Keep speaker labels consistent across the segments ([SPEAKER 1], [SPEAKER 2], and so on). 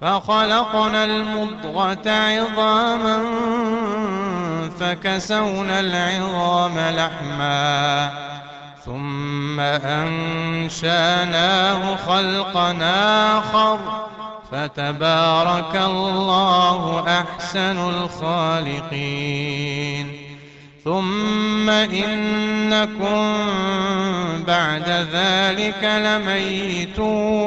[SPEAKER 1] فخلقنا المضغة عظاما فكسونا العظام لحما ثم أنشأناه خلقا آخر فتبارك الله أحسن الخالقين ثم إنكم بعد ذلك لميتون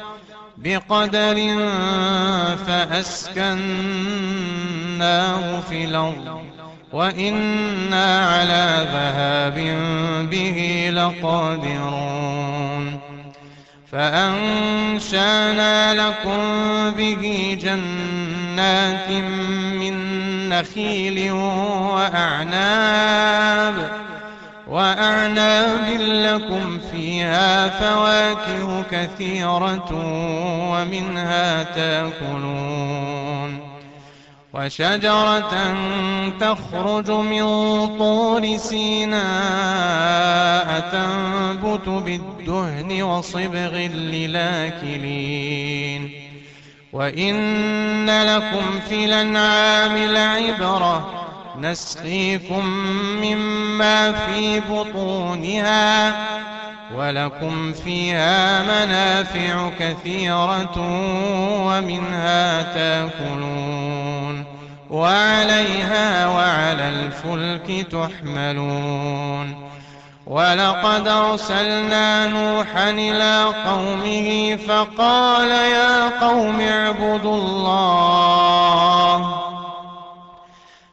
[SPEAKER 1] بقدر فأسكناه في الأرض وإنا على ذهاب به لقادرون فأنشأنا لكم به جنات من نخيل وأعناب وأعناب لكم فيها فواكه كثيرة ومنها تأكلون وشجرة تخرج من طور سيناء تنبت بالدهن وصبغ للآكلين وإن لكم في الأنعام لعبرة نسقيكم مما في بطونها ولكم فيها منافع كثيرة ومنها تاكلون وعليها وعلى الفلك تحملون ولقد أرسلنا نوحا إلى قومه فقال يا قوم اعبدوا الله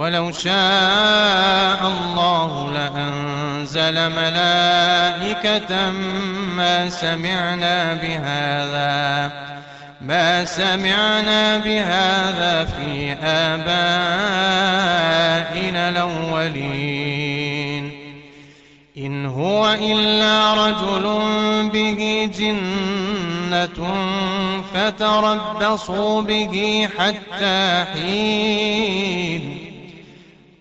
[SPEAKER 1] ولو شاء الله لأنزل ملائكة ما سمعنا بهذا ما سمعنا بهذا في آبائنا الأولين. إن هو إلا رجل به جنة فتربصوا به حتى حين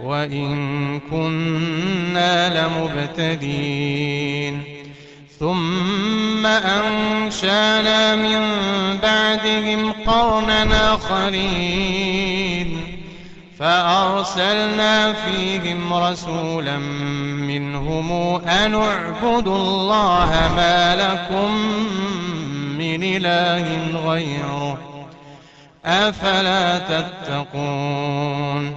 [SPEAKER 1] وإن كنا لمبتدين. ثم أنشأنا من بعدهم قرنا آخرين فأرسلنا فيهم رسولا منهم أن اعبدوا الله ما لكم من إله غيره. أفلا تتقون؟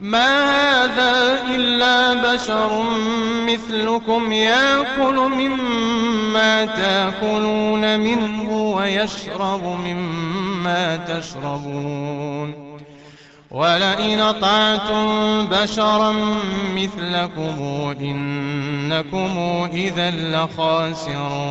[SPEAKER 1] ما هذا إلا بشر مثلكم يأكل مما تأكلون منه ويشرب مما تشربون ولئن أطعتم بشرا مثلكم إنكم إذا لخاسرون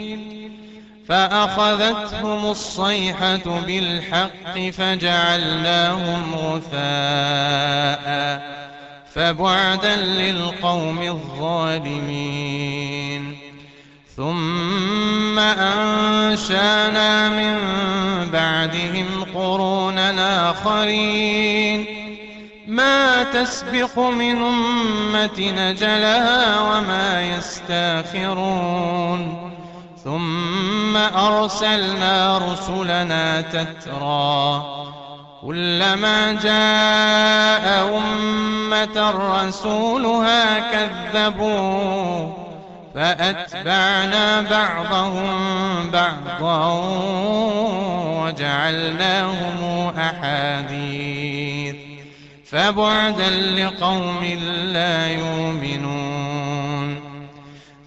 [SPEAKER 1] فأخذتهم الصيحة بالحق فجعلناهم غثاء فبعدا للقوم الظالمين ثم أنشأنا من بعدهم قرونا آخرين ما تسبق من أمة نجلها وما يستاخرون ثم أرسلنا رسلنا تترى كلما جاء أمة رسولها كذبوا فأتبعنا بعضهم بعضا وجعلناهم أحاديث فبعدا لقوم لا يؤمنون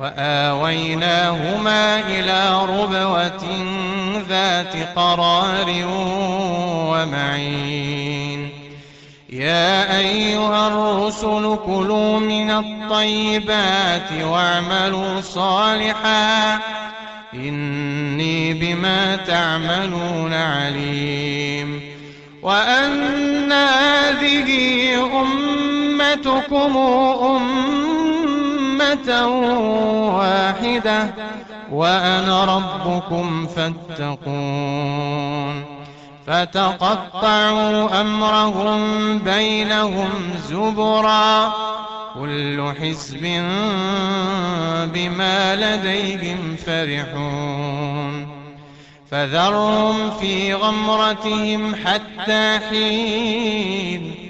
[SPEAKER 1] وآويناهما إلى ربوة ذات قرار ومعين. يا أيها الرسل كلوا من الطيبات واعملوا صالحا. إني بما تعملون عليم. وأن هذه أمتكم أمة واحدة وأنا ربكم فاتقون. فتقطعوا أمرهم بينهم زبرا. كل حزب بما لديهم فرحون. فذرهم في غمرتهم حتى حين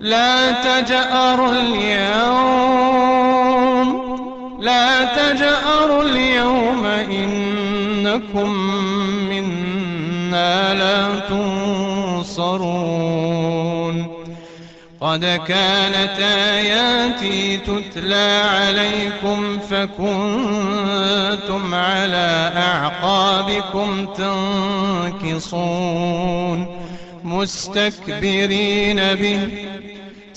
[SPEAKER 1] لا تجأروا اليوم. لا تجأروا اليوم. إنكم منا لا تنصرون. قد كانت آياتي تتلى عليكم فكنتم على أعقابكم تنكصون. مستكبرين به.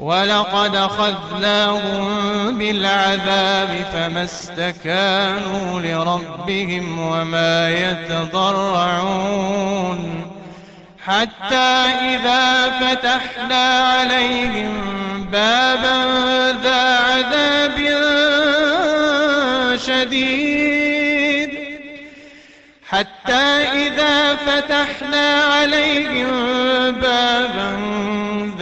[SPEAKER 1] ولقد أخذناهم بالعذاب فما استكانوا لربهم وما يتضرعون. حتى إذا فتحنا عليهم بابا ذا عذاب شديد. حتى إذا فتحنا عليهم بابا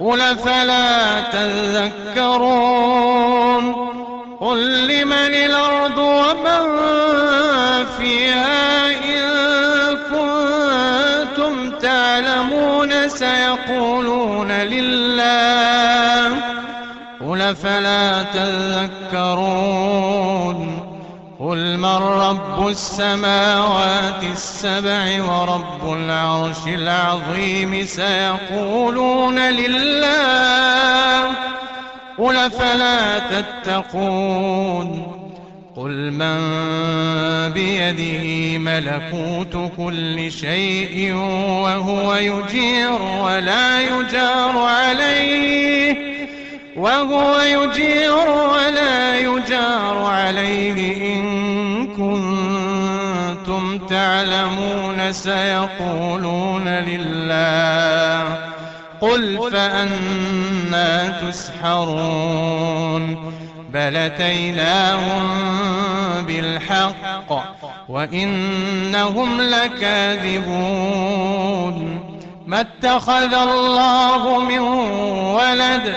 [SPEAKER 1] قل فلا تذكرون قل لمن الأرض ومن فيها إن كنتم تعلمون سيقولون لله قل فلا تذكرون قل من رب السماوات السبع ورب العرش العظيم سيقولون لله قل فلا تتقون قل من بيده ملكوت كل شيء وهو يجير ولا يجار عليه وهو يجير ولا يجار عليه إن كنتم تعلمون سيقولون لله قل فأنا تسحرون بل أتيناهم بالحق وإنهم لكاذبون ما اتخذ الله من ولد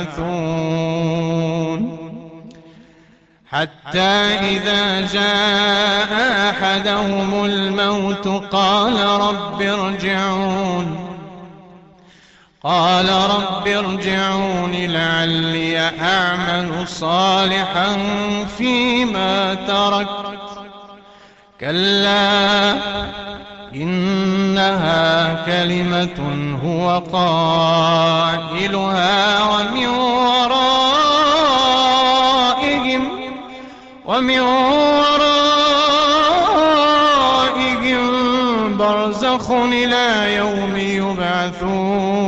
[SPEAKER 1] يبعثون. حتى إذا جاء أحدهم الموت قال رب ارجعون. قال رب ارجعون لعلي أعمل صالحا فيما تركت. كلا إنها كلمة هو قائلها ومن ورائهم ومن ورائهم برزخ إلى يوم يبعثون.